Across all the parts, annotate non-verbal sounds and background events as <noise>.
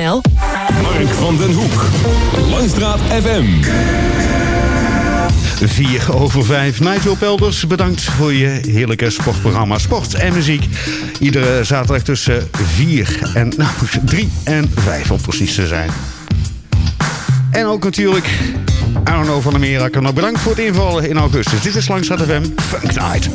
Mark van den Hoek. Langstraat FM. 4 over 5. Nigel Pelders, bedankt voor je heerlijke sportprogramma Sport en Muziek. Iedere zaterdag tussen 4 en nou, 3 en 5 om precies te zijn. En ook natuurlijk Arno van der Merakker. Nog bedankt voor het invallen in augustus. Dit is Langstraat FM Funk Night.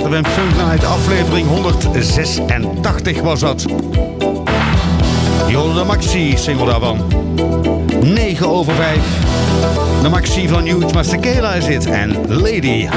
Wem Funk Night, aflevering 186 was dat. De Maxi, single daarvan. 9 over 5. De Maxi van Huge Master is dit en Lady.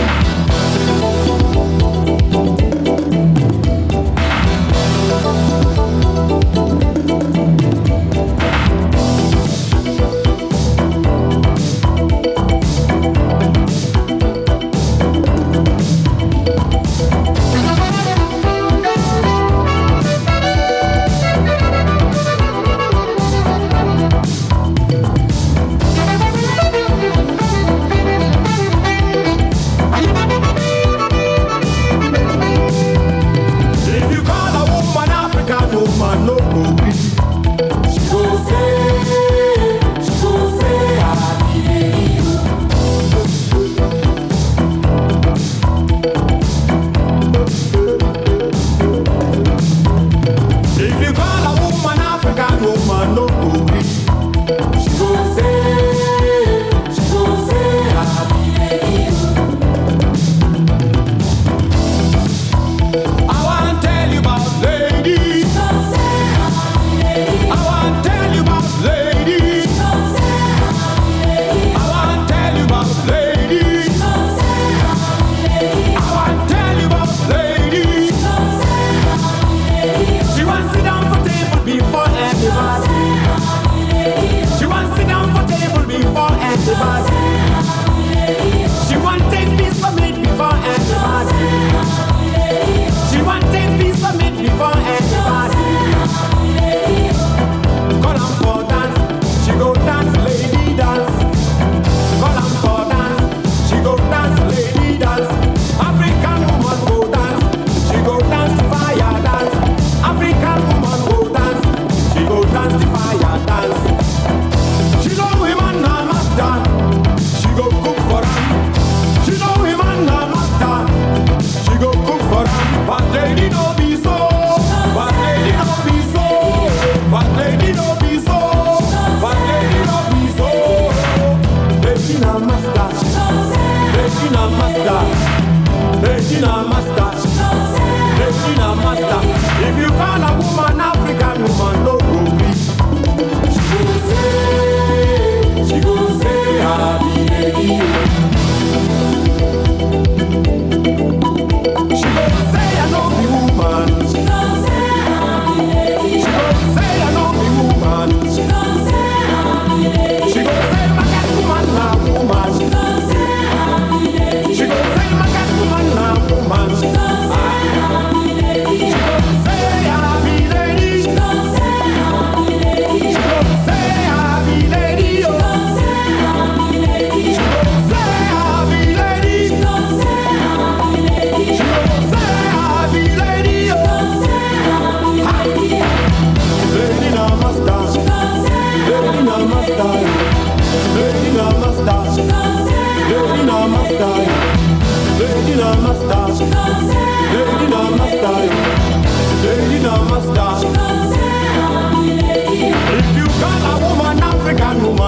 original mascot.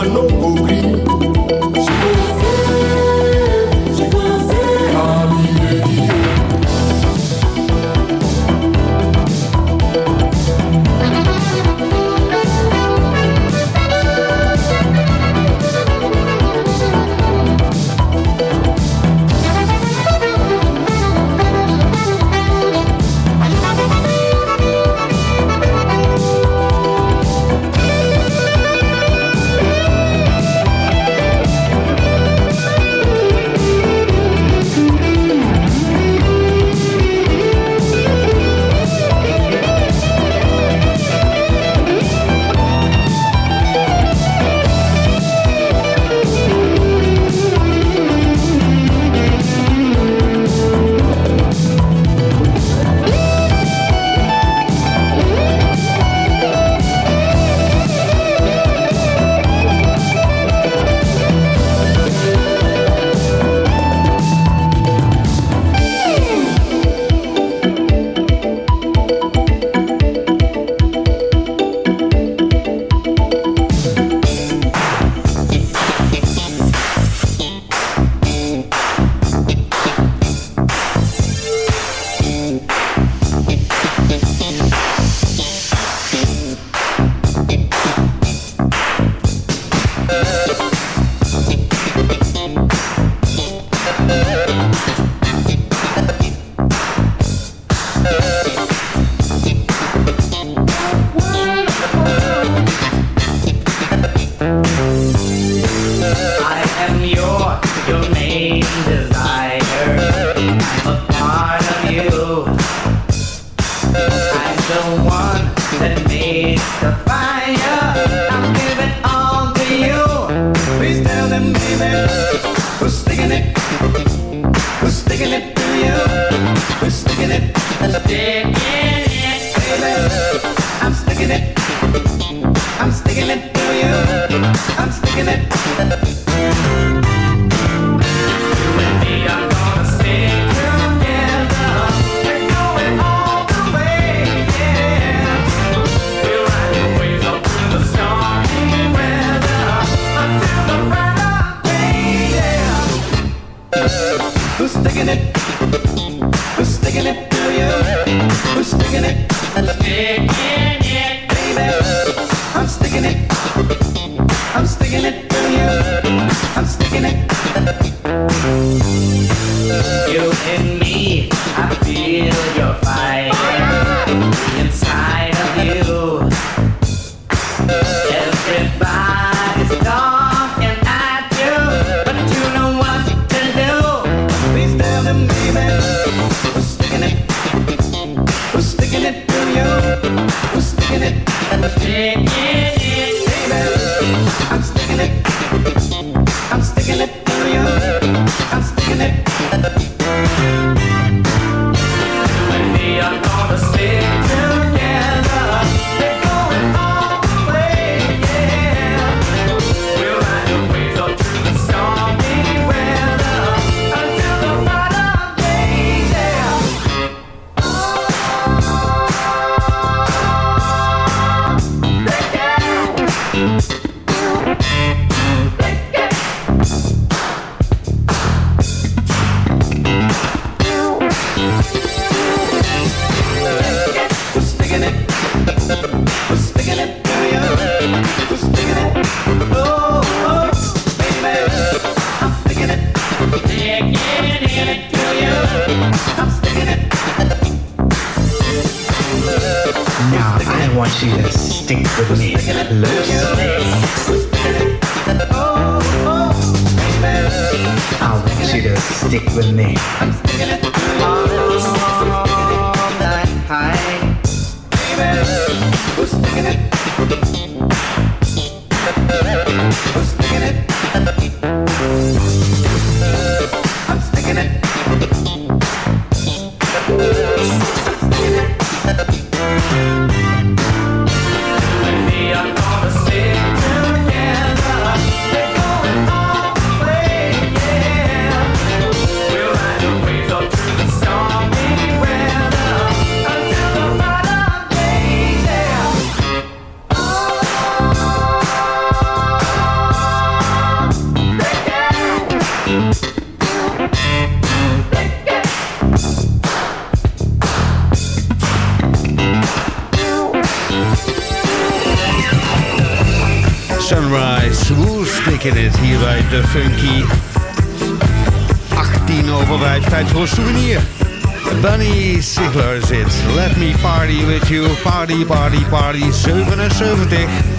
no go sticking it. We're sticking it to you. We're sticking it. Sticking it. Baby, I'm sticking it. I'm sticking it to you. I'm sticking it. You and me, I feel de funky. 18 over 5, tijd voor een souvenir. Bunny Sigler zit. Let me party with you. Party, party, party. 77.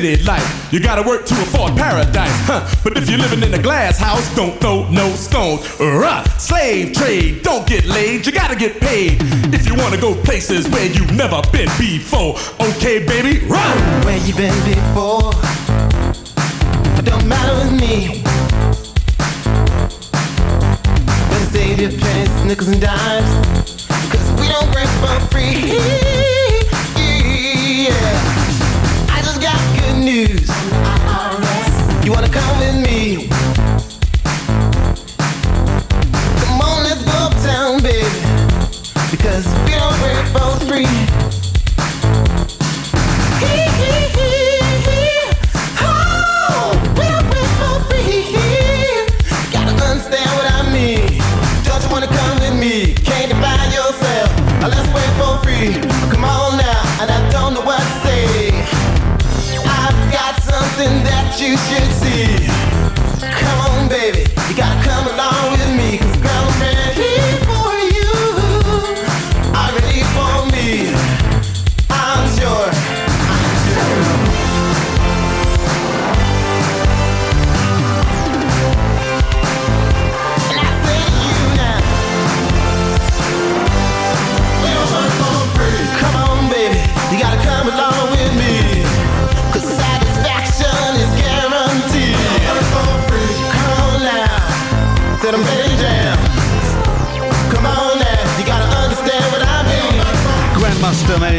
You gotta work to afford paradise, huh? But if you're living in a glass house, don't throw no stones. Uh, slave trade, don't get laid, you gotta get paid. If you wanna go places where you've never been before, okay, baby, run! Where you been before? It don't matter with me. Better save your pennies, nickels, and dimes.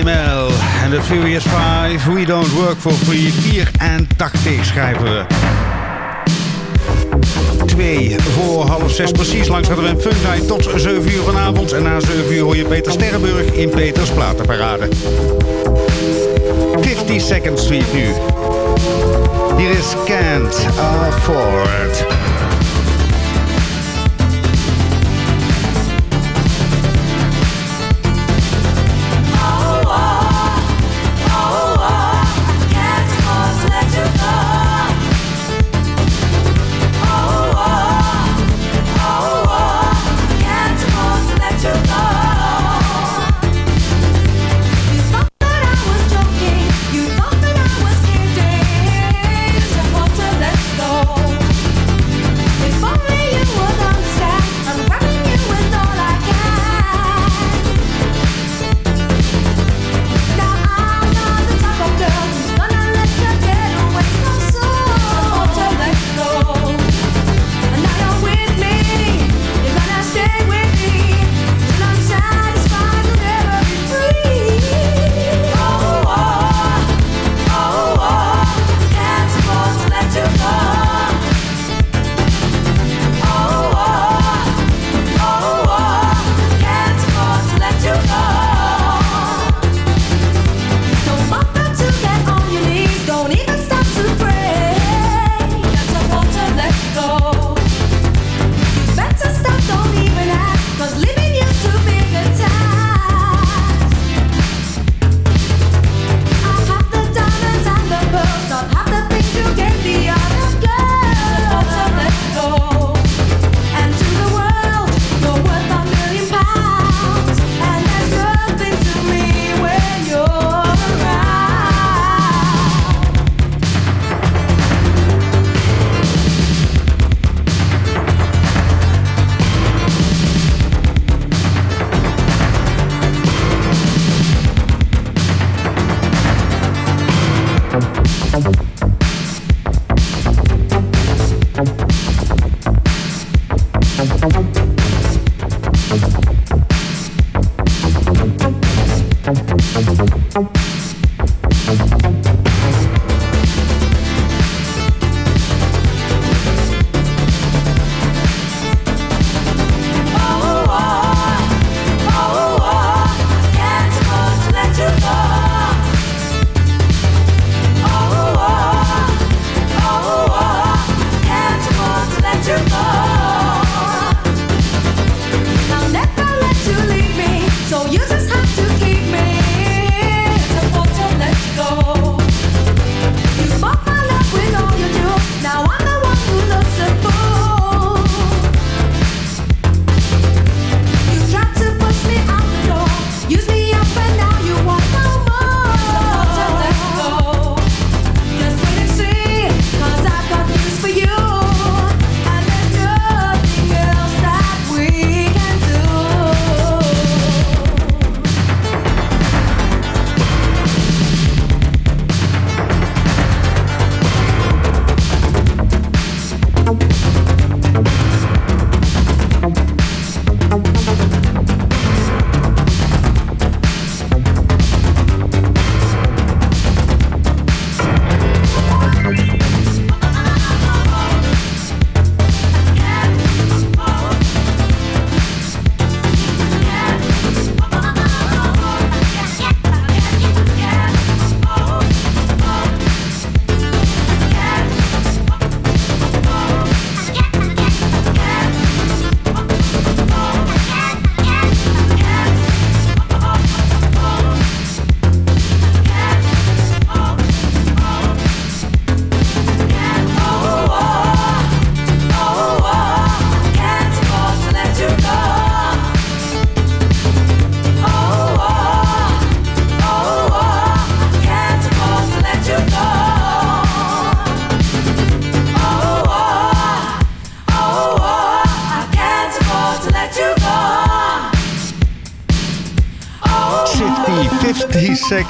Mel en de Furious 5. We don't work for free. 84 schrijven we. Twee voor half zes precies langs hadden we een Fun Night tot 7 uur vanavond. En na 7 uur hoor je Peter Sterrenburg in Peters Platenparade. 52nd Street nu. Hier is Can't Afford.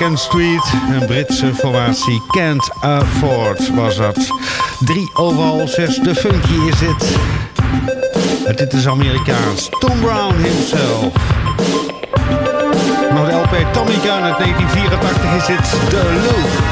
Second Street. Een Britse formatie. Can't Afford was dat. 3 overal 6, zes. De funky is het. Dit is Amerikaans. Tom Brown himself. Nog de LP Tommy Gunn uit 1984 is het De Loop.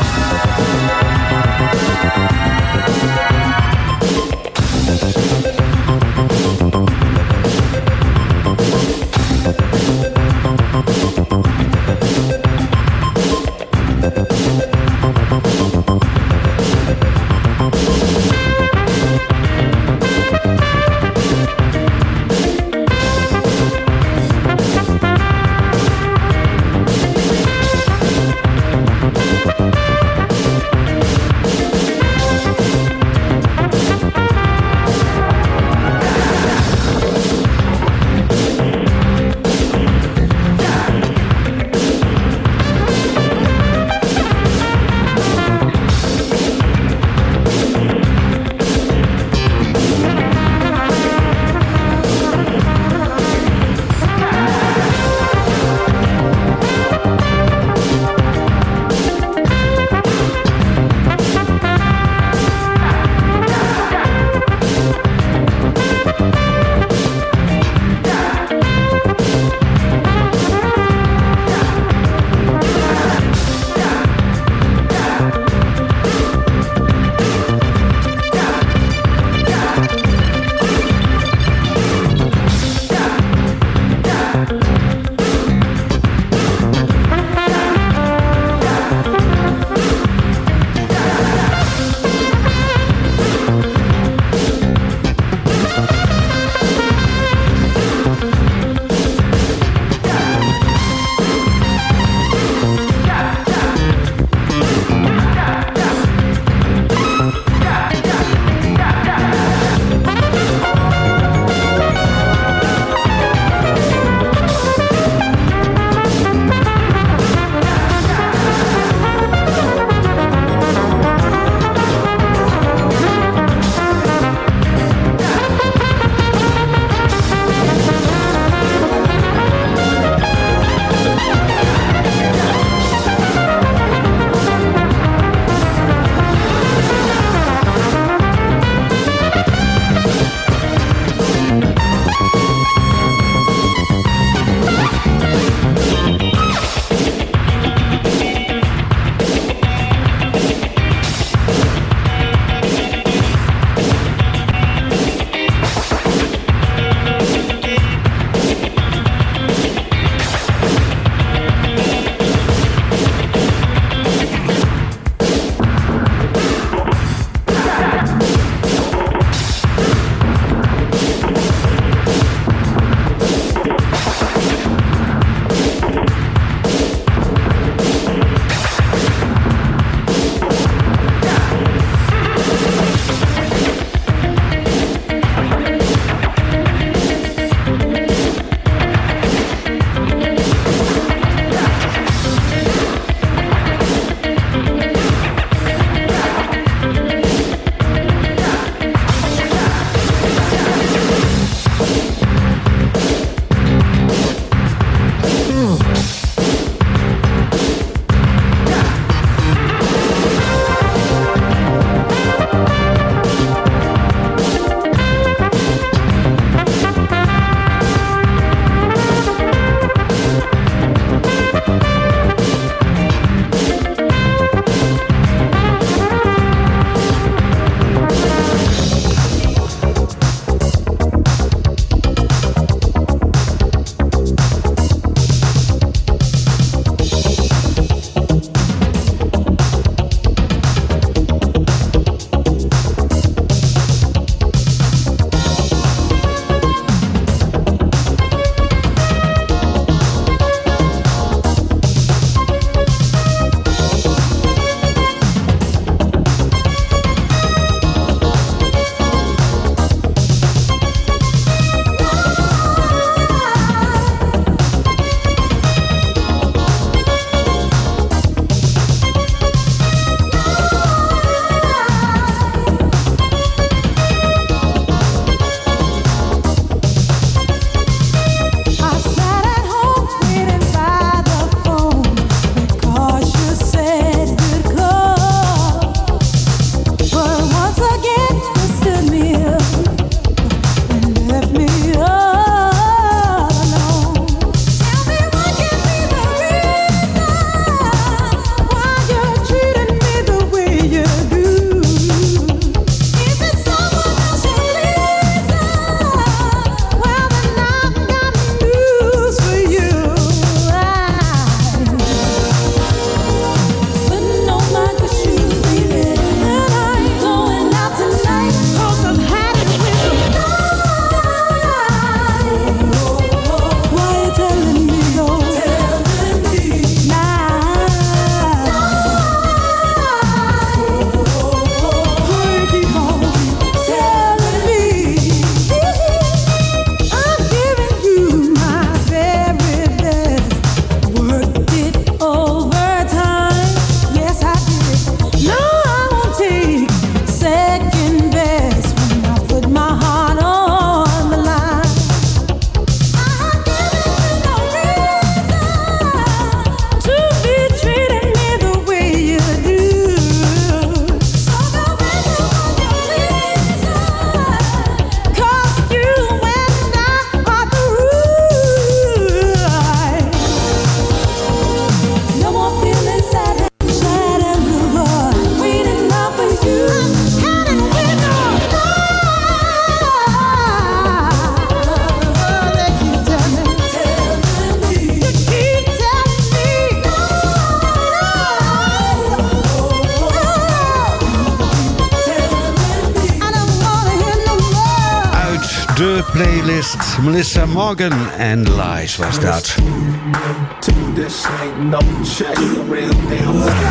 Morgan and Lies was dat.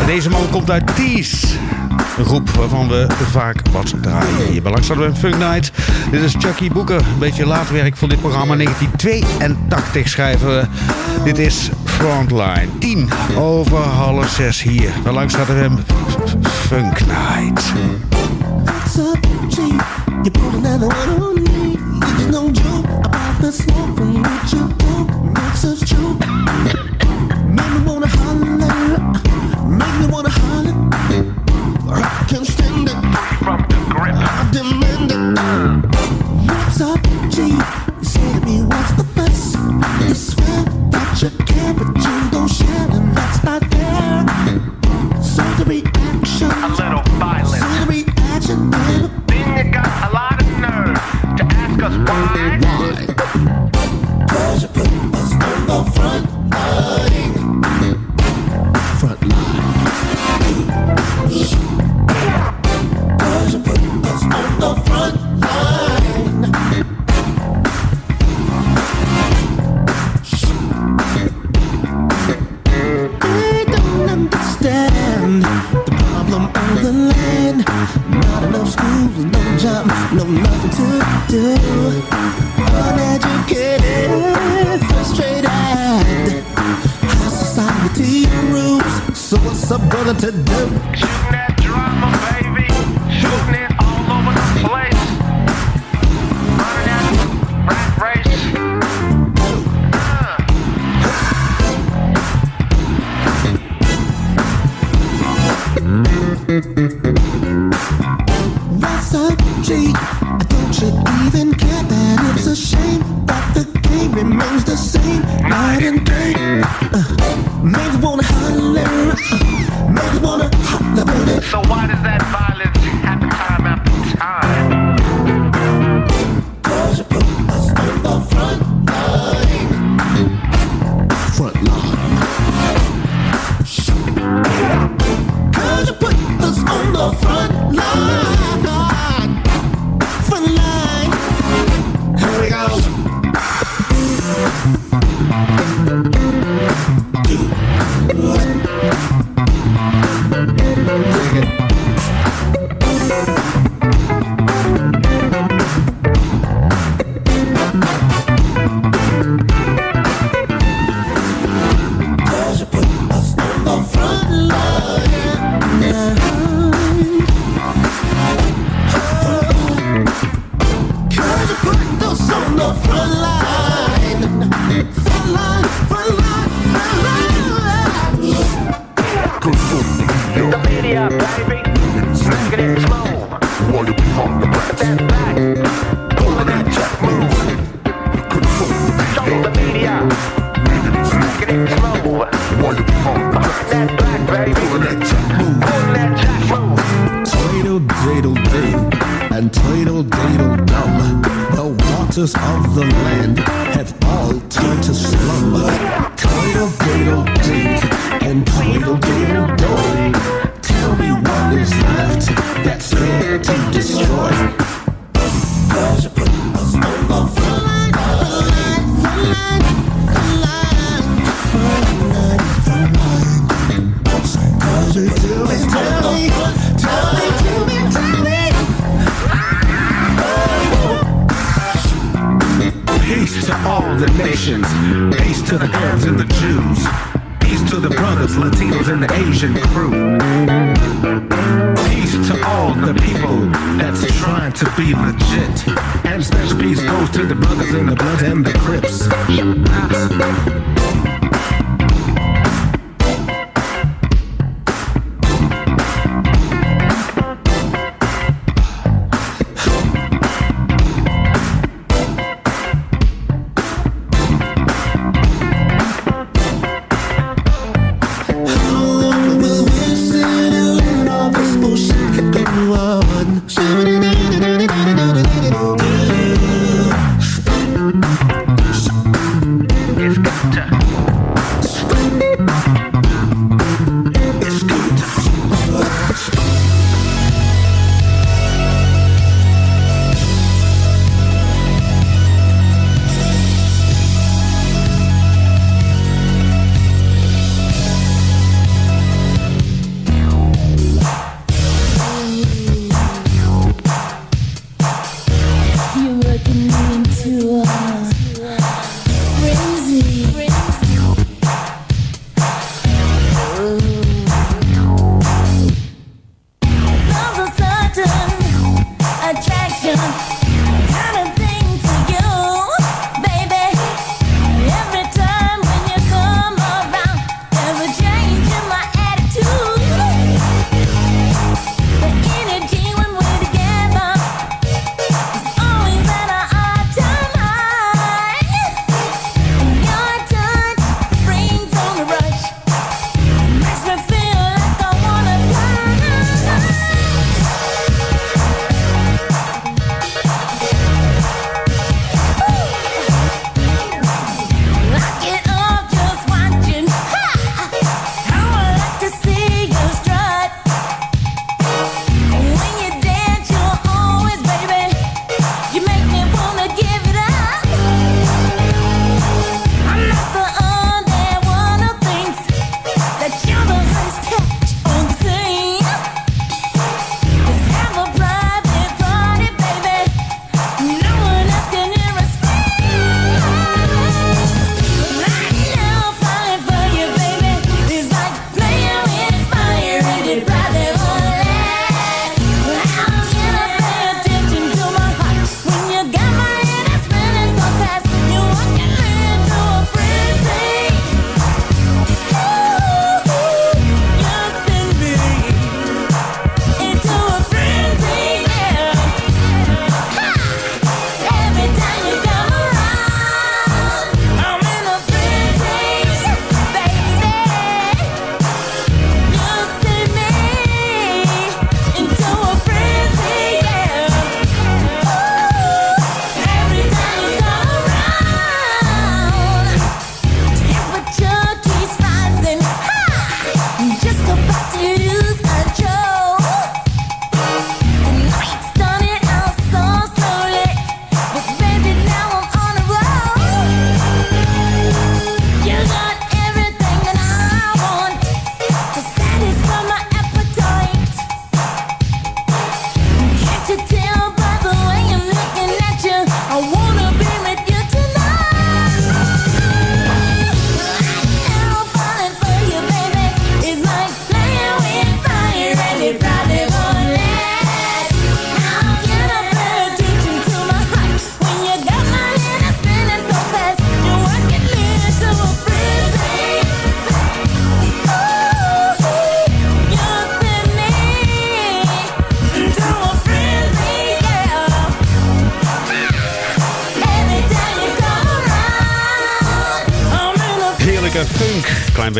Deze man komt uit Tees. Een groep waarvan we vaak wat draaien hier bij Langstraat bij Funk Night. Dit is Chucky Boeker, een beetje laat werk voor dit programma. 1982 schrijven we. Dit is Frontline. 10 over half 6 hier bij er bij Funk Night. Make me wanna holler, make me wanna holler. I can't stand.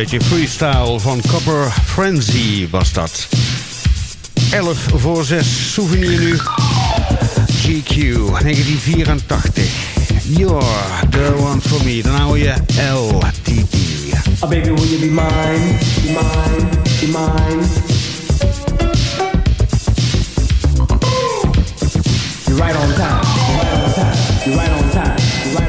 beetje freestyle van Copper Frenzy was dat. 11 voor 6, souvenir nu. GQ 1984. You're the one for me. Dan houden je LTD. Oh ah, baby, will you be mine? Be mine? Be mine? You're right on time. You're right on time. You're right on time. You're right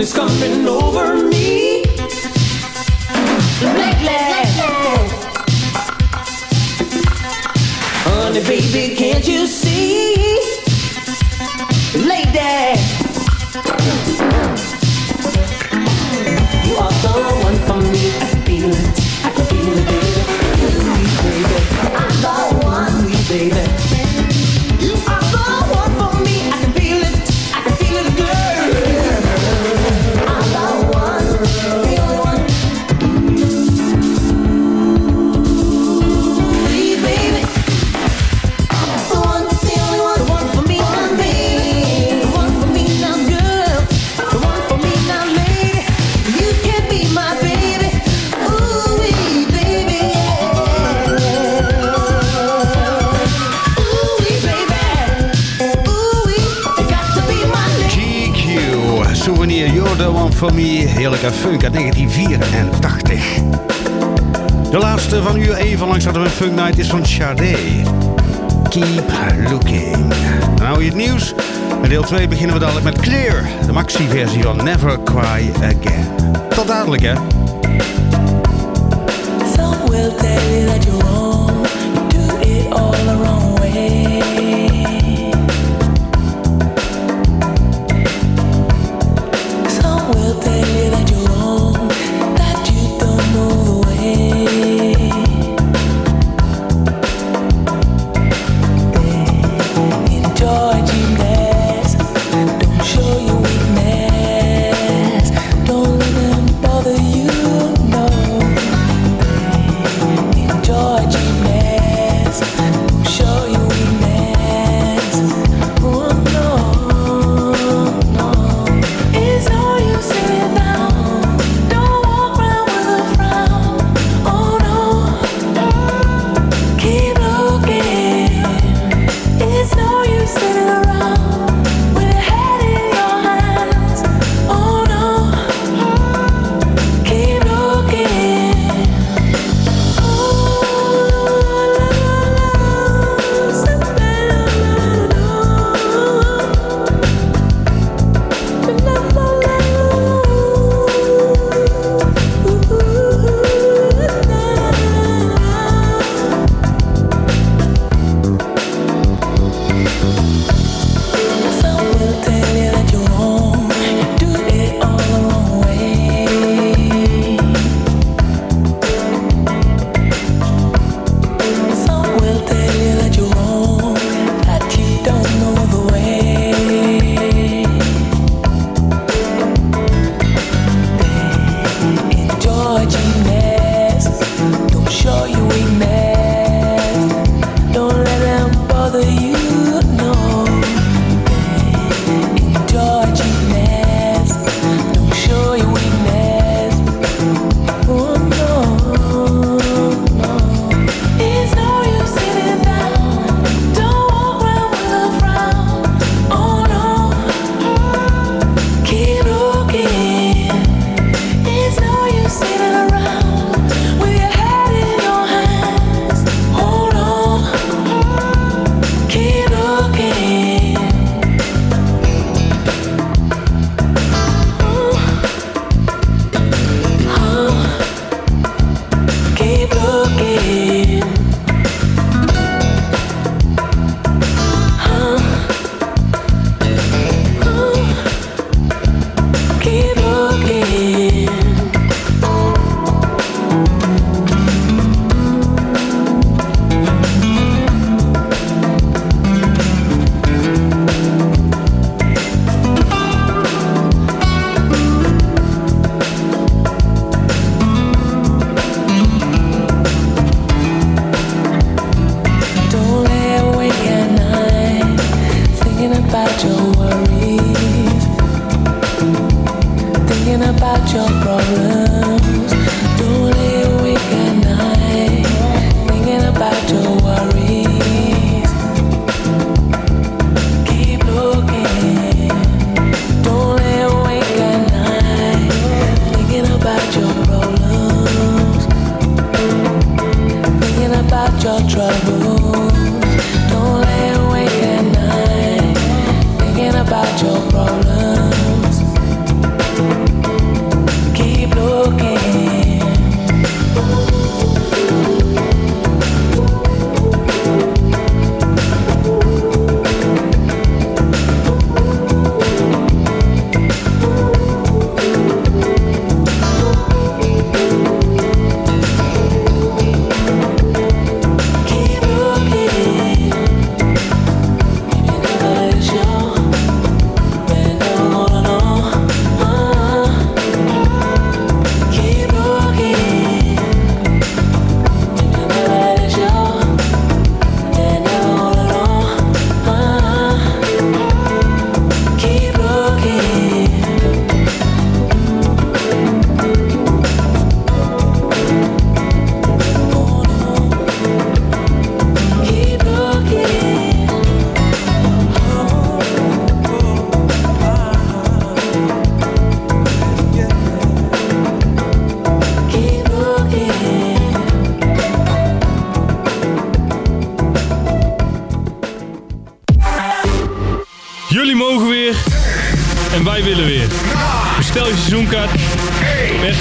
It's coming over. Famille, heerlijke funk uit 1984. De laatste van uur even langs hadden we Funk Night is van Sade. Keep looking. Nou, het nieuws. In deel 2 beginnen we dadelijk met Clear, de maxi-versie van Never Cry Again. Tot dadelijk, hè?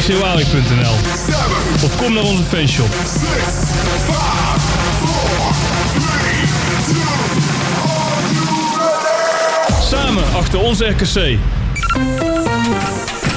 Op rgcwalik.nl of kom naar onze fanshop. Samen achter ons RKC.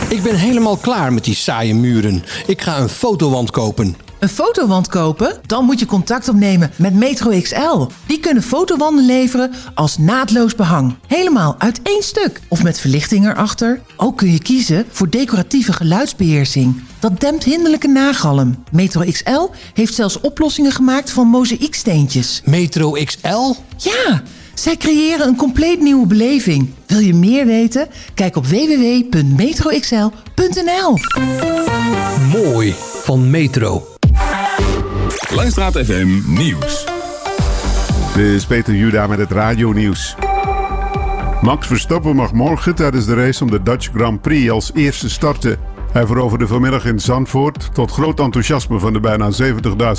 Ik ben helemaal klaar met die saaie muren. Ik ga een fotowand kopen. Een fotowand kopen? Dan moet je contact opnemen met Metro XL. Kunnen fotowanden leveren als naadloos behang. Helemaal uit één stuk. Of met verlichting erachter. Ook kun je kiezen voor decoratieve geluidsbeheersing. Dat dempt hinderlijke nagalm. Metro XL heeft zelfs oplossingen gemaakt van mozaïeksteentjes. Metro XL? Ja, zij creëren een compleet nieuwe beleving. Wil je meer weten? Kijk op www.metroxl.nl Mooi van Metro. Langstraat FM Nieuws. Dit is Peter Juda met het radio-nieuws. Max Verstappen mag morgen tijdens de race om de Dutch Grand Prix als eerste starten. Hij veroverde vanmiddag in Zandvoort, tot groot enthousiasme van de bijna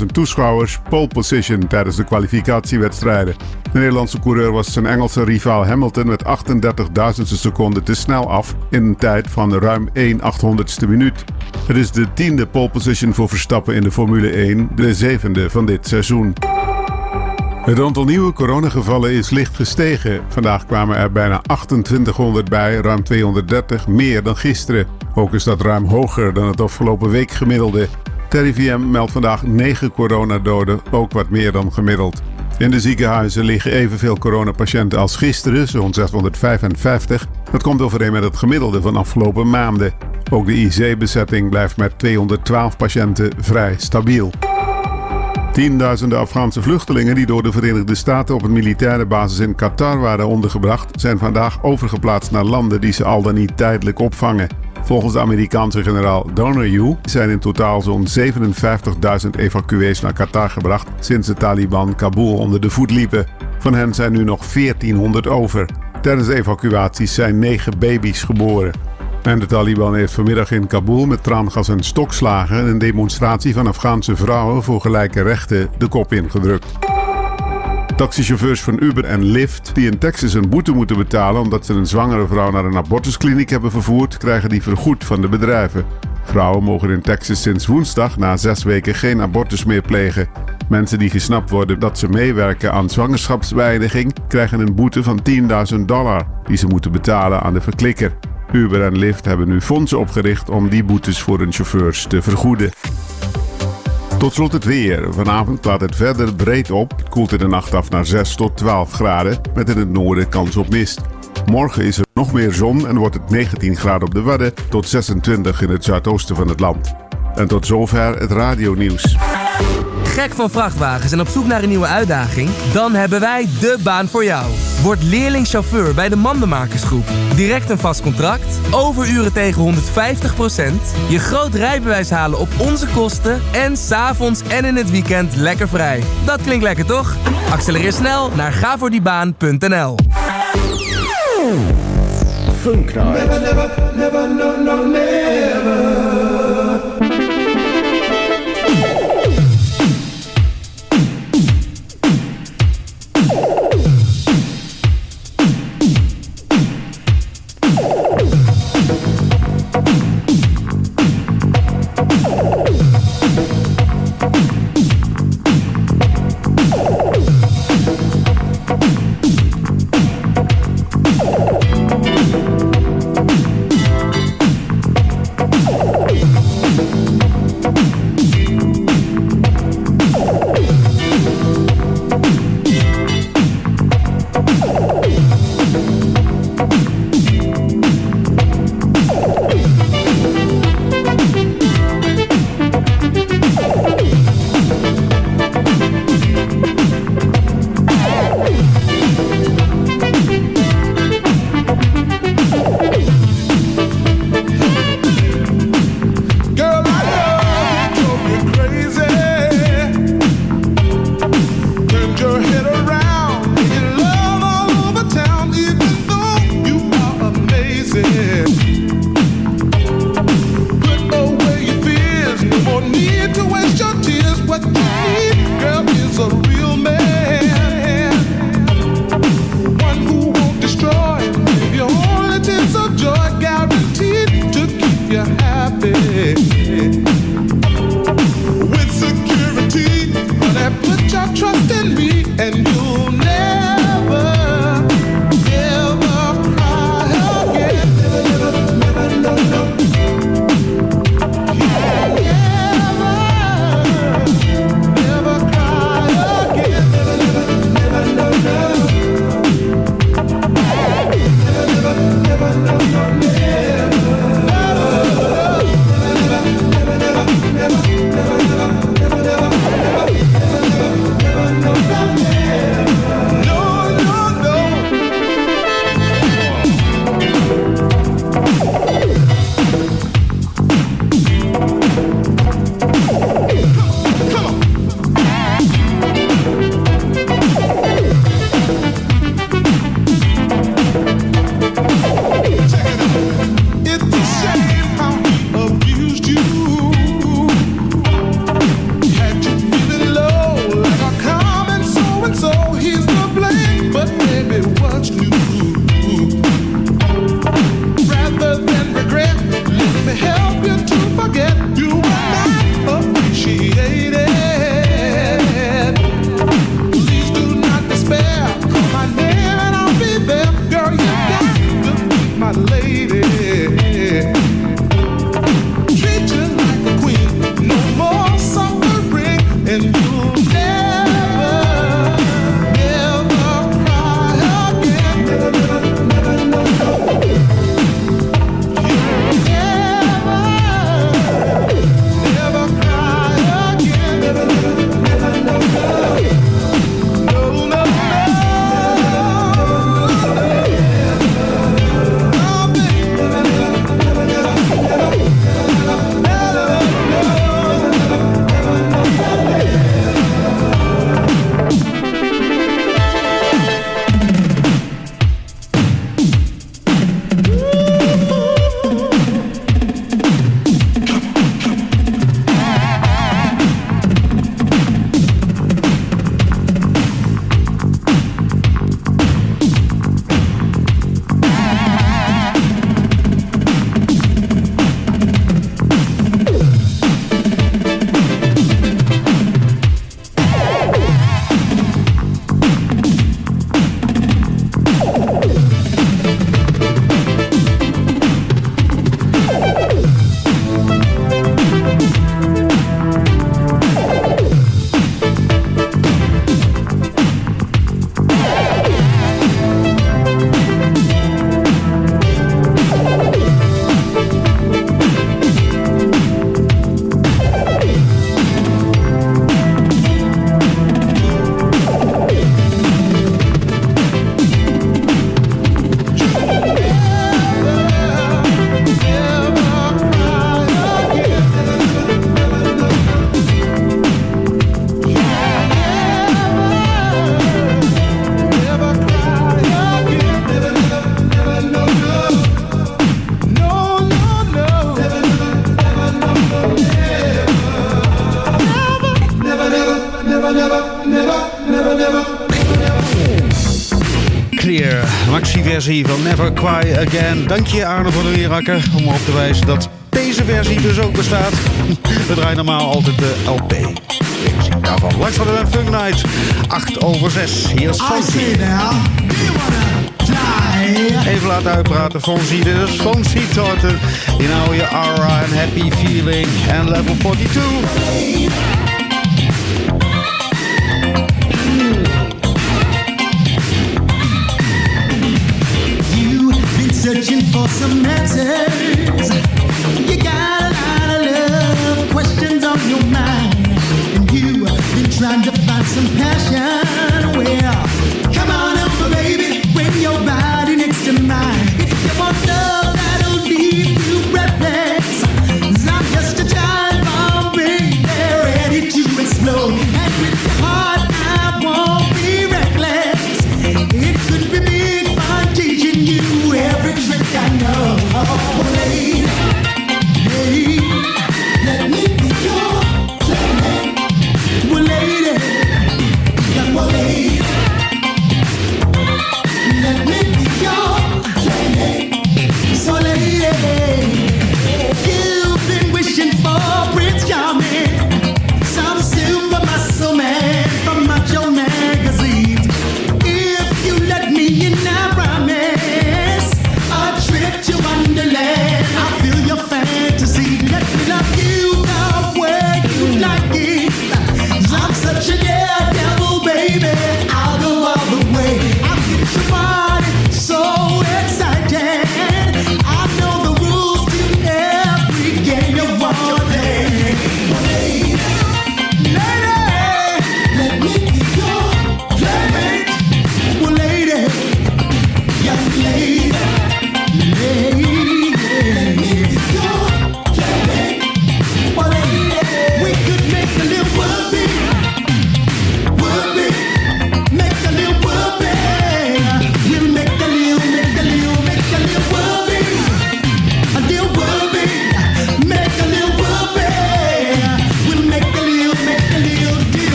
70.000 toeschouwers, pole position tijdens de kwalificatiewedstrijden. De Nederlandse coureur was zijn Engelse rivaal Hamilton met 38.000 seconden te snel af in een tijd van ruim 1 800ste minuut. Het is de tiende pole position voor Verstappen in de Formule 1, de zevende van dit seizoen. Het aantal nieuwe coronagevallen is licht gestegen. Vandaag kwamen er bijna 2800 bij, ruim 230 meer dan gisteren. Ook is dat ruim hoger dan het afgelopen week gemiddelde. TRIVM meldt vandaag 9 coronadoden, ook wat meer dan gemiddeld. In de ziekenhuizen liggen evenveel coronapatiënten als gisteren, zo'n 655. Dat komt overeen met het gemiddelde van afgelopen maanden. Ook de IC-bezetting blijft met 212 patiënten vrij stabiel. Tienduizenden Afghaanse vluchtelingen die door de Verenigde Staten op een militaire basis in Qatar waren ondergebracht, zijn vandaag overgeplaatst naar landen die ze al dan niet tijdelijk opvangen. Volgens de Amerikaanse generaal Donahue zijn in totaal zo'n 57.000 evacuees naar Qatar gebracht sinds de Taliban Kabul onder de voet liepen. Van hen zijn nu nog 1400 over. Tijdens de evacuaties zijn negen baby's geboren. En de Taliban heeft vanmiddag in Kabul met traangas en stokslagen een demonstratie van Afghaanse vrouwen voor gelijke rechten de kop ingedrukt. Taxichauffeurs van Uber en Lyft die in Texas een boete moeten betalen omdat ze een zwangere vrouw naar een abortuskliniek hebben vervoerd, krijgen die vergoed van de bedrijven. Vrouwen mogen in Texas sinds woensdag na zes weken geen abortus meer plegen. Mensen die gesnapt worden dat ze meewerken aan zwangerschapsweiniging krijgen een boete van 10.000 dollar die ze moeten betalen aan de verklikker. Uber en Lyft hebben nu fondsen opgericht om die boetes voor hun chauffeurs te vergoeden. Tot slot het weer. Vanavond klaart het verder breed op. Het koelt in de nacht af naar 6 tot 12 graden, met in het noorden kans op mist. Morgen is er nog meer zon en wordt het 19 graden op de Wadden tot 26 in het zuidoosten van het land. En tot zover het radionieuws. Gek van vrachtwagens en op zoek naar een nieuwe uitdaging? Dan hebben wij de baan voor jou. Word leerlingchauffeur bij de Mandenmakersgroep. Direct een vast contract, overuren tegen 150%, je groot rijbewijs halen op onze kosten en s'avonds en in het weekend lekker vrij. Dat klinkt lekker toch? Accelereer snel naar gavoordiebaan.nl Funk Night. Never, never. Clear, maxi-versie van Never Cry Again. Dank je Arne voor de Weerakker om op te wijzen dat deze versie dus ook bestaat. <laughs> We draaien normaal altijd de LP. Versie daarvan. Langs van de Funk Night, 8 over 6. Hier is Fonzie. Even laten uitpraten, Fonzie. Dit is Fonzie Torten. You know, je aura and happy feeling. En level 42. Searching for some answers. You got a lot of love questions on your mind, and you've been trying to find some passion.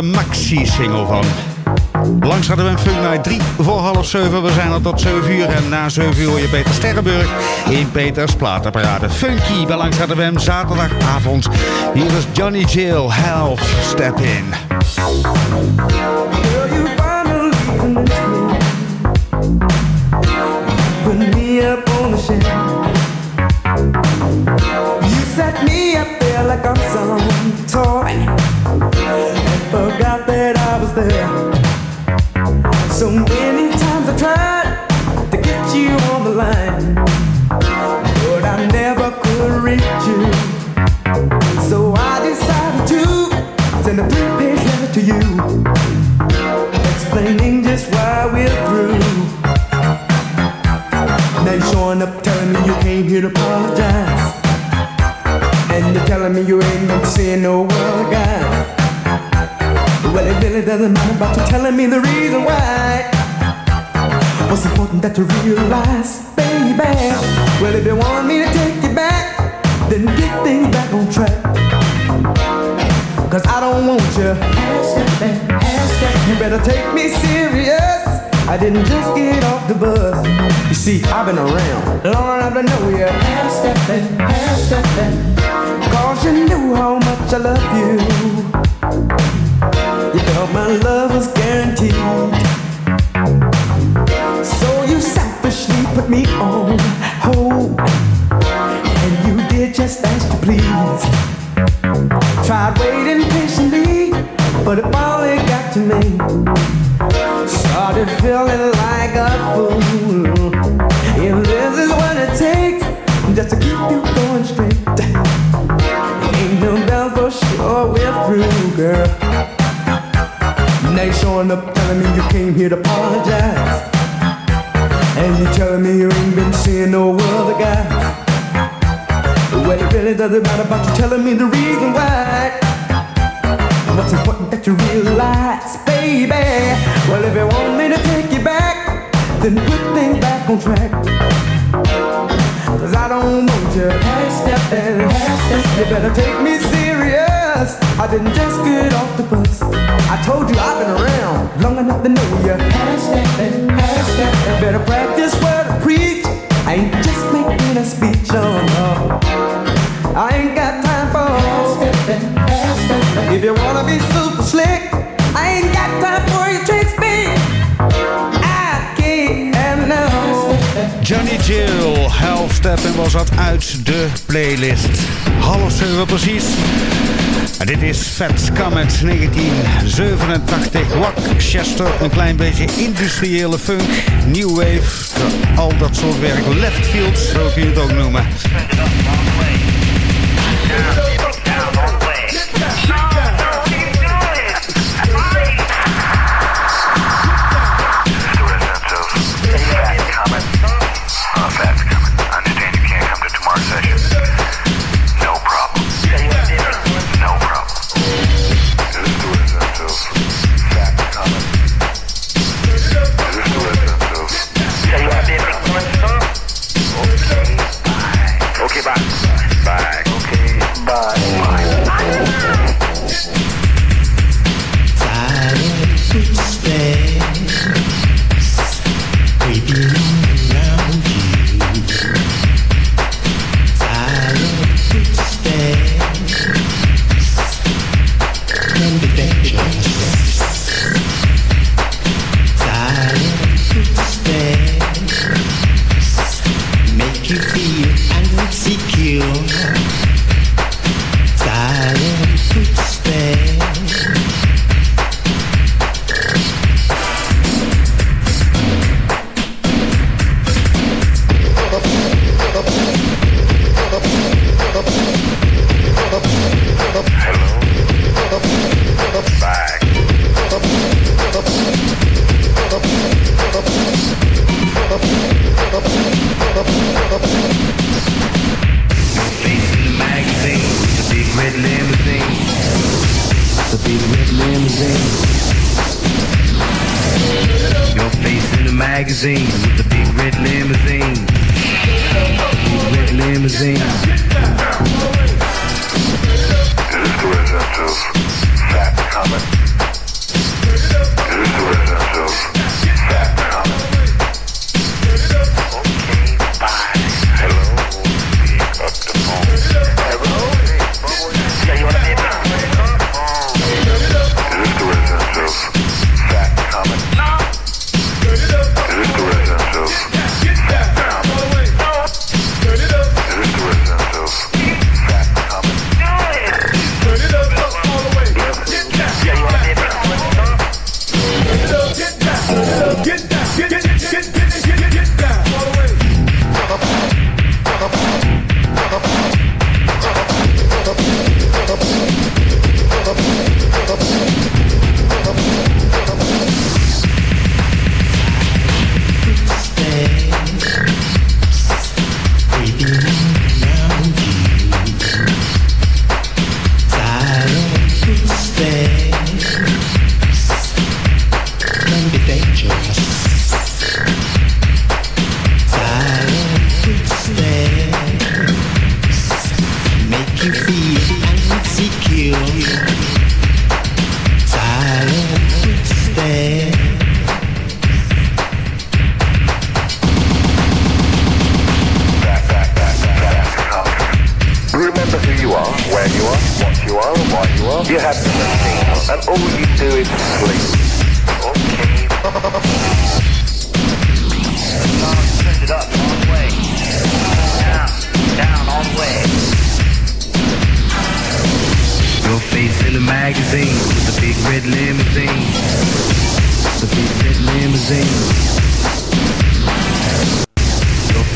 de maxi-single van. Langs hadden we een Funk Night 3 voor half 7. We zijn al tot 7 uur. En na 7 uur hoor je Peter Sterrenburg in Peters Platenparade. Funky bij Langs hadden we hem zaterdagavond. Hier is Johnny Jill. Help, step in. Telling me the reason why. What's important that you realize, baby? Well, if you want me to take you back, then get things back on track. Cause I don't want you. You better take me serious. I didn't just get off the bus. You see, I've been around long enough to know you. Cause you knew how much I love you. My love was guaranteed. So you selfishly put me on hold. And you did just as you please. Tried waiting patiently, but it finally got to me. Started feeling like a fool. Up telling me you came here to apologize. And you're telling me you ain't been seeing no other guy. Well, it really doesn't matter about you telling me the reason why. What's important that you realize, baby? Well, if you want me to take you back, then put things back on track. Cause I don't want you half stepping, half stepping. You better take me serious. I didn't just get off the bus. I told you I've been around long enough to know you. Better practice what I preach. I ain't just making a speech, oh no. I ain't got time for If you wanna be super slick, I ain't got time for your tricks, babe. Johnny Jill, Half Step en was dat uit de playlist. Half zeven precies. En dit is Fat Comet 1987. Rochester, een klein beetje industriële funk, new wave, al dat soort werk. Left field, zo kun je het ook noemen.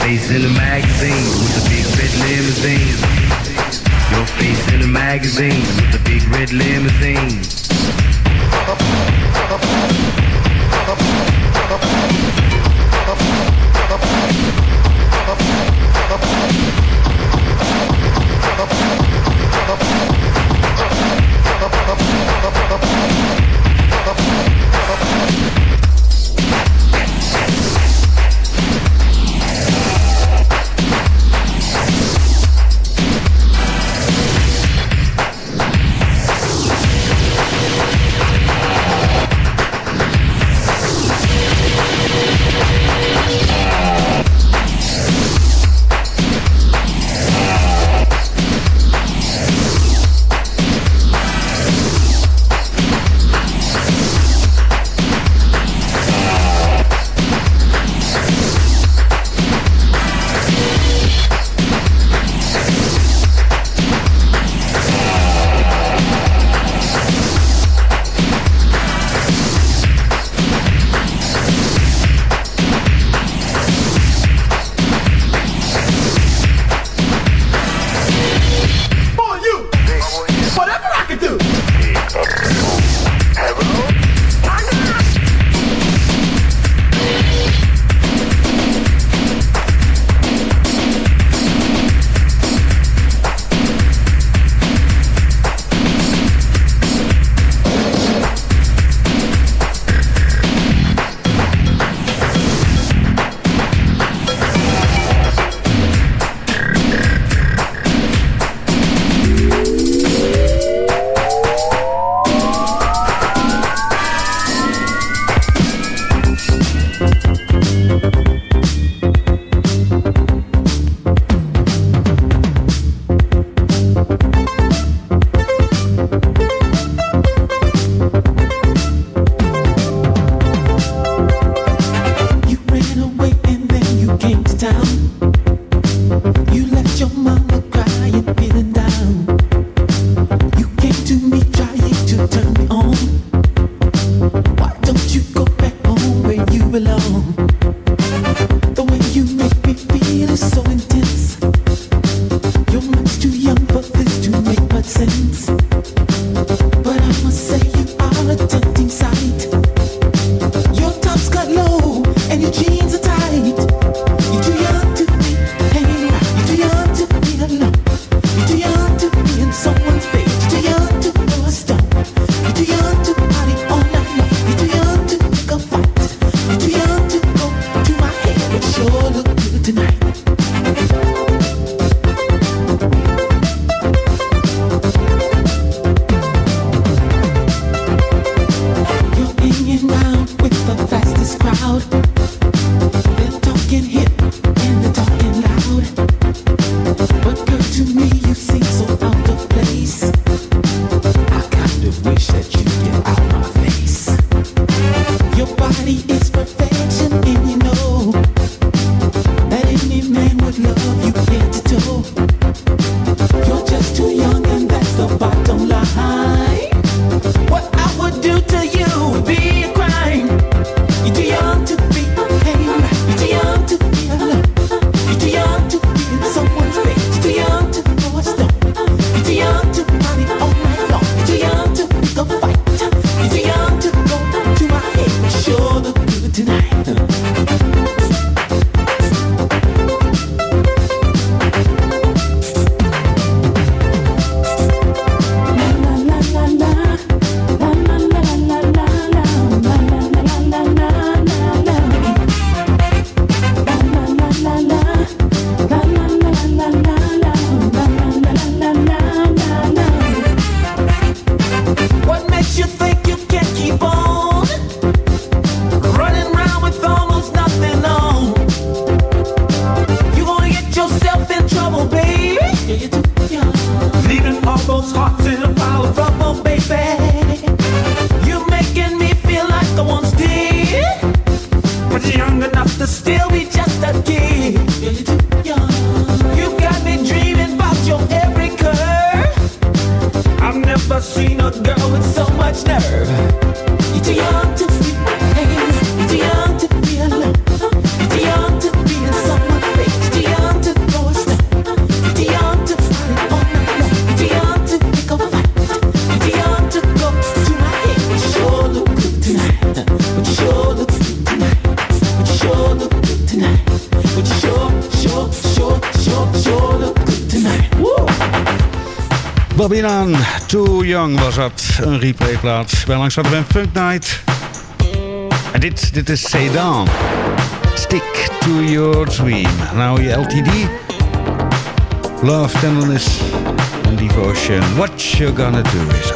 face in the magazine with the big red limousine. Your face in the magazine with the big red limousine. Milan, Too Young was dat. Een replayplaats. Bij langs hadden we een Funk Night. En dit, dit is Sedan. Stick to your dream. Nou je LTD. Love, tenderness and devotion. What you gonna do is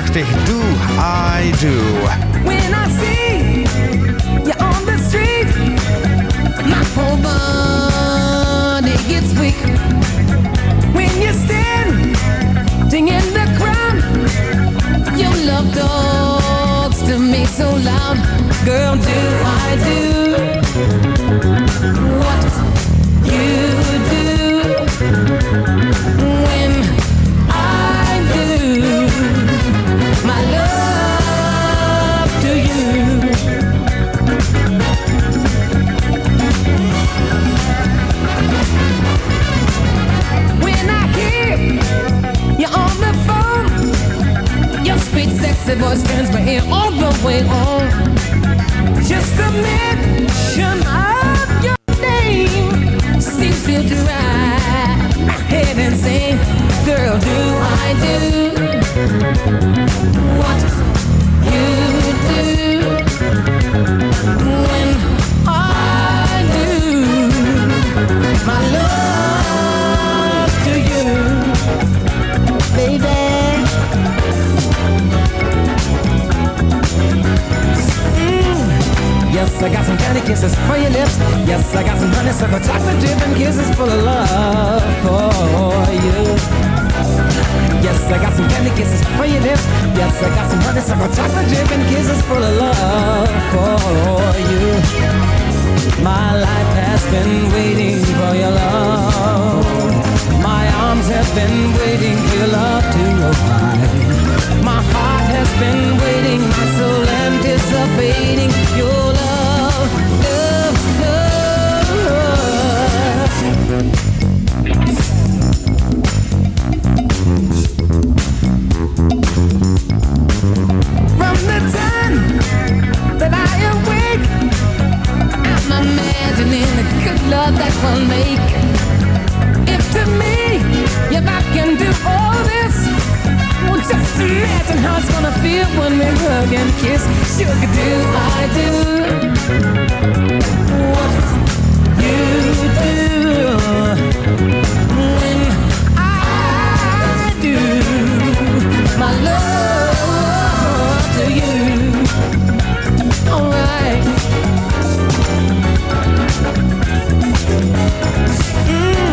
1982. Do I do? When I see you on the street, my whole body gets weak. When you're standing in the crowd, your love talks to me so loud. Girl, do I do what you do sexy voice turns my ear all the way on. Just a mention of your name seems to drive head insane. Girl, do I do what Yes, I got some candy kisses for your lips. Yes, I got some honeysuckle chocolate dip and kisses full of love for you. Yes, I got some candy kisses for your lips. Yes, I got some honeysuckle chocolate dip and kisses full of love for you. My life has been waiting for your love. My arms have been waiting for your love to arrive. My heart has been waiting, my soul anticipating your love, love that we'll make. If to me, if I can do all this, well, just imagine how it's gonna feel when we hug and kiss. Sugar, do I do what you do when I do my love to you? Mm.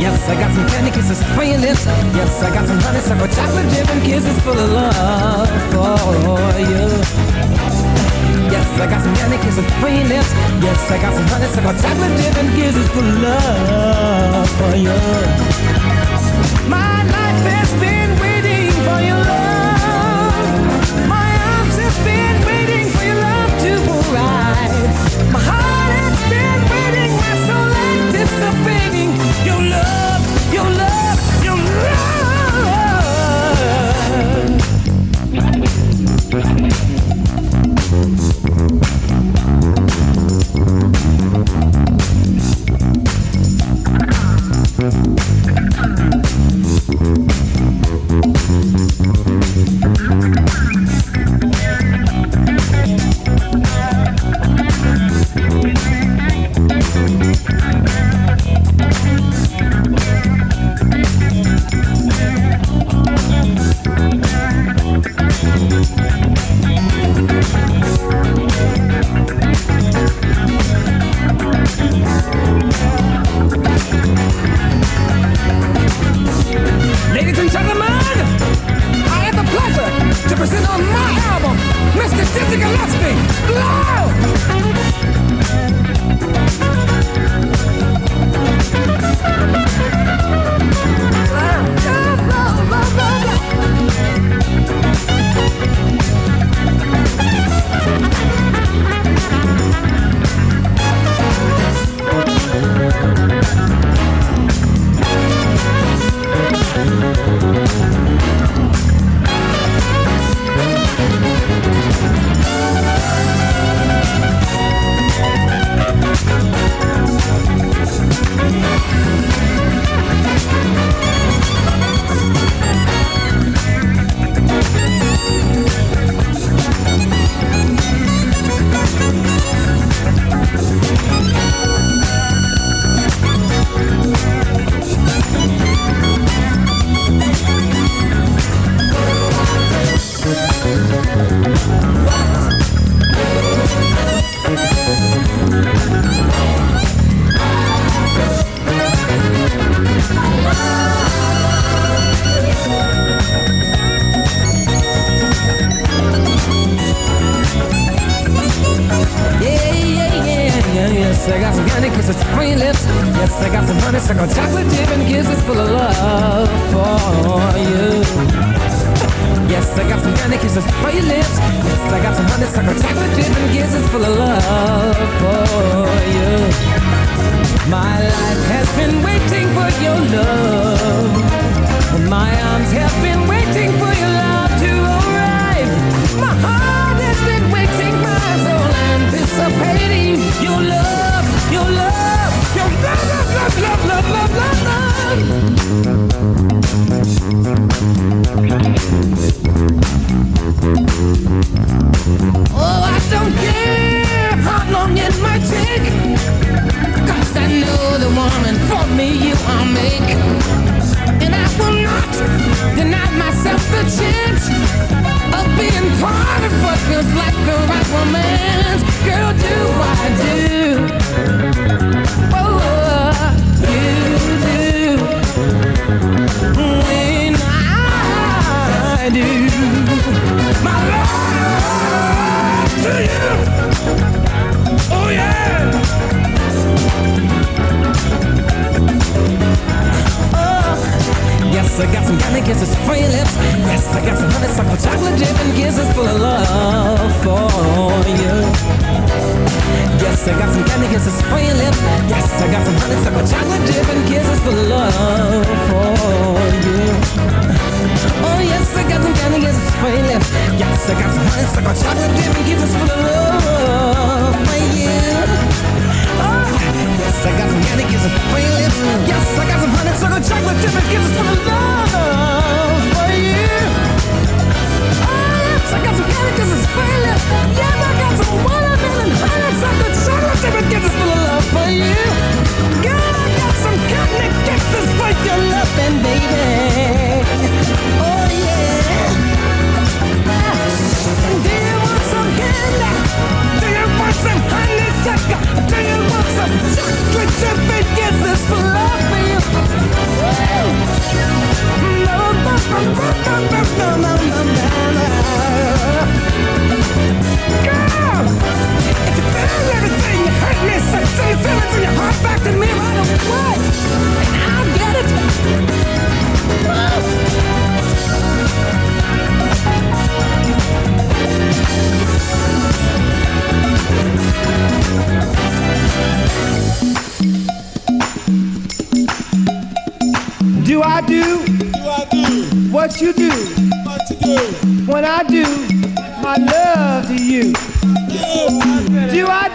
Yes, I got some candy kisses for your lips. Yes, I got some honeysuckle chocolate dip and kisses full of love for you. Yes, I got some candy kisses for your lips. Yes, I got some honeysuckle chocolate dip and kisses full of love for you. My life has been waiting for your love. My arms have been waiting for your love to arrive. My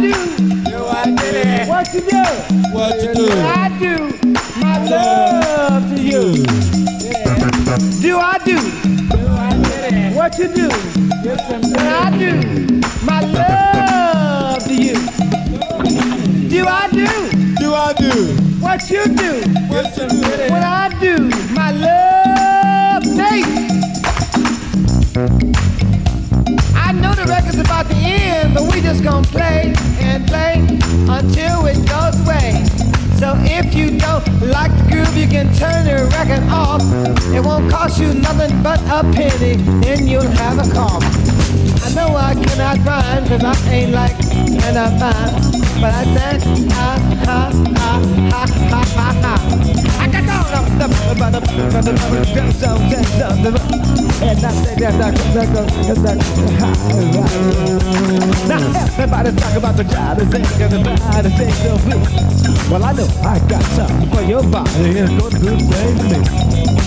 do? Yo, I did it. What you do? What you do? Do I do my love to you? Do I do? Do I did it. What you do? Do I do my love to you. Do I do? Do I do? What you do? Yes, I did it. What I do? My love, Nate. I know the record's about to end, but we just gonna play until it goes away. So if you don't like the groove, you can turn the record off. It won't cost you nothing but a penny, then you'll have a cough. I know I cannot rhyme, cause I ain't like, and I'm fine but I said, ha, ha, ha, ha, ha, ha, ha. I got all of the and I said that Now everybody's talking about the job and saying everybody thinks so blue. Well I know I got something for your body and go through the same.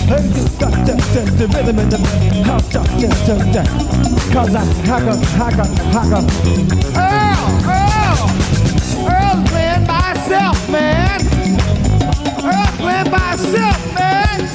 Hey, you got to the rhythm and the house, just get to that. Cause I got, hacker, got, Hey! myself, man. Earth playing myself, man.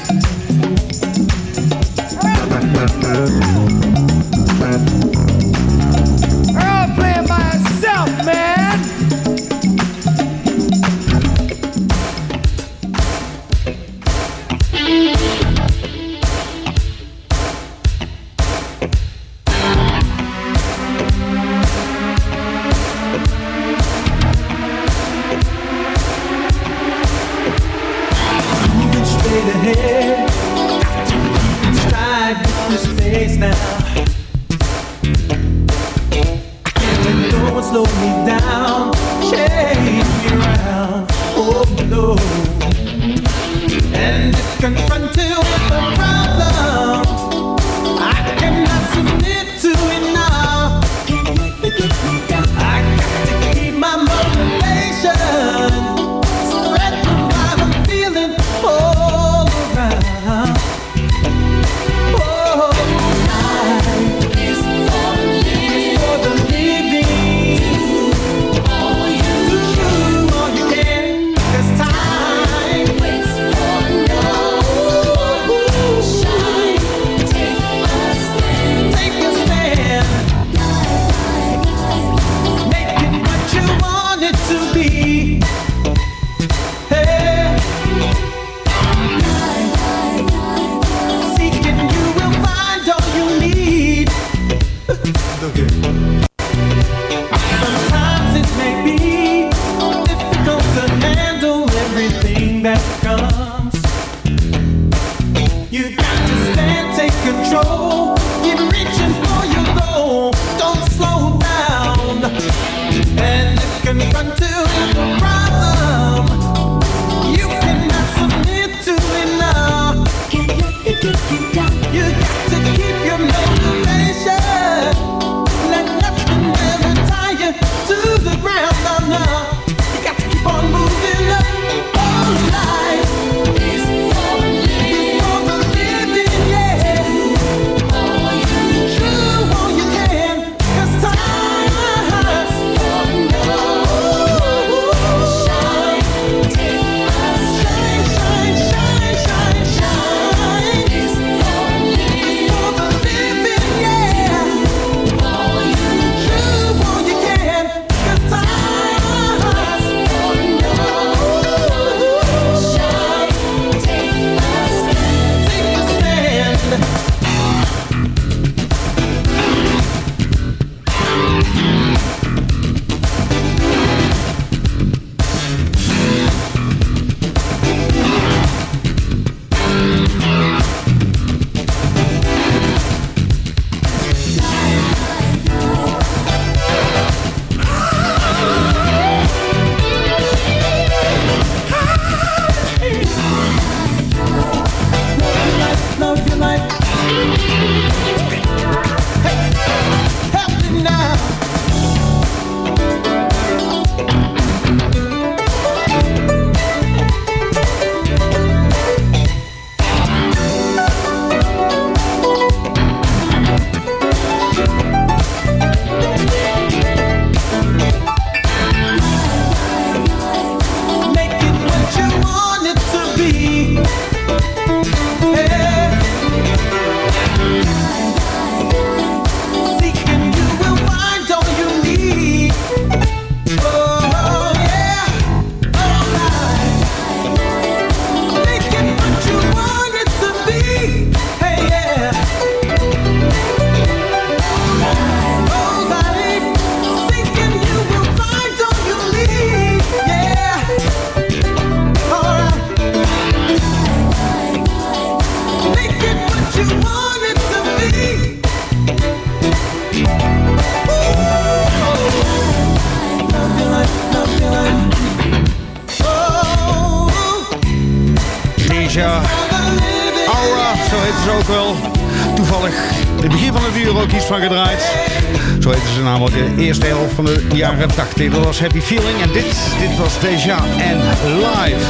80. Dat was Happy Feeling en dit, dit was Deja en Live.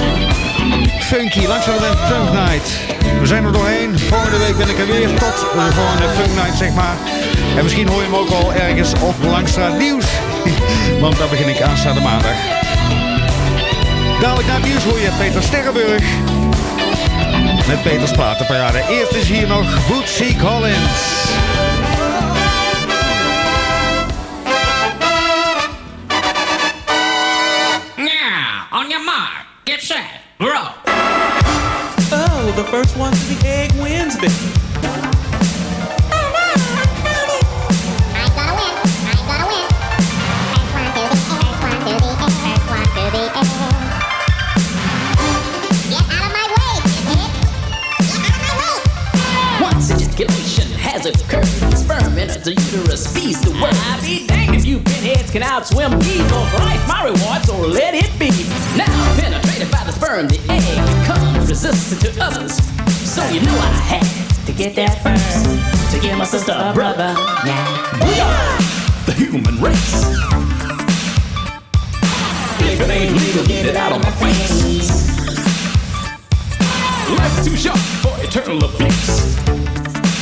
Funky, langzaam de Funk Night. We zijn er doorheen. Volgende week ben ik er weer tot de volgende Funk Night, zeg maar. En misschien hoor je hem ook al ergens op Langstraat Nieuws. <laughs> Want daar begin ik aanstaande maandag. Dadelijk na het nieuws hoor je Peter Sterrenburg. Met Peters Platenparade. Eerst is hier nog Bootsy Collins. Has occurred, sperm enters the uterus, feeds the world. I be danged if you pinheads can outswim me. Or life my rewards, or let it be. Now penetrated by the sperm, the egg comes resistant to others. So you know I had to get there first to give my sister a brother. Yeah, we are the human race. If it ain't legal, get it out of my face. Life's too short for eternal abuse.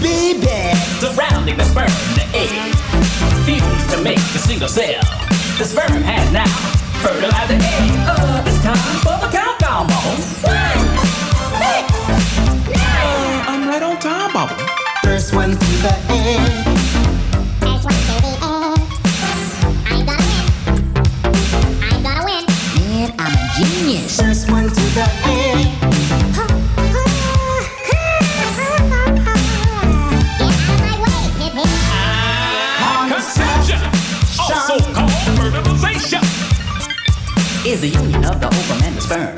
baby. Surrounding the sperm, the egg fused to make a single cell. The sperm has now fertilized the egg. Uh, it's time for the countdown, Bubble. One, six, nine. I'm right on time, Bubble. First one to the egg. Man, I'm a genius. First one to the egg. The of the ovum and the sperm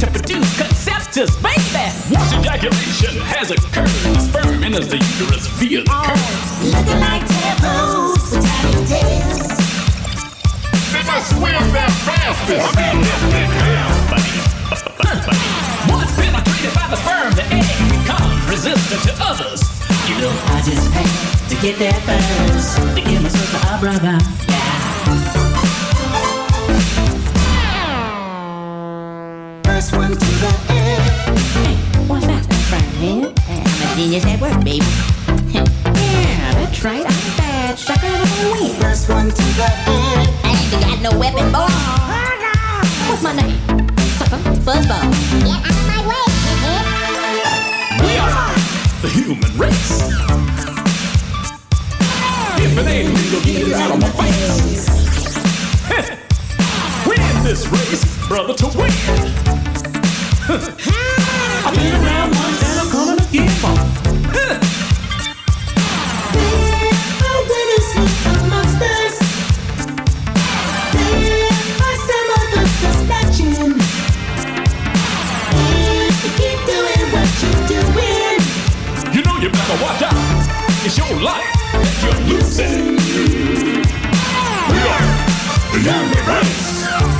to produce conceptus, baby. Once ejaculation has occurred, the sperm enters the uterus via the curve. Looking like tadpoles with tiny tails. They must swim that fastest. Once penetrated by the sperm, the egg becomes resistant to others. You know, I just had to get there first to give my sister a brother. First one to the egg. What's that, sperm head? I'm a genius at work, baby. yeah, that's right. I'm a bad. Sucker, and I win. First one to the egg. I ain't got no weapon, boy. What's my name? Sucker, fuzzball. Get out of my way, We are the human race. If it ain't legal, get it out of my face. we in this race, brother, to win. I've been around you keep doing what you're doing, You know you better watch out. It's your life that you're losing. We are the human race.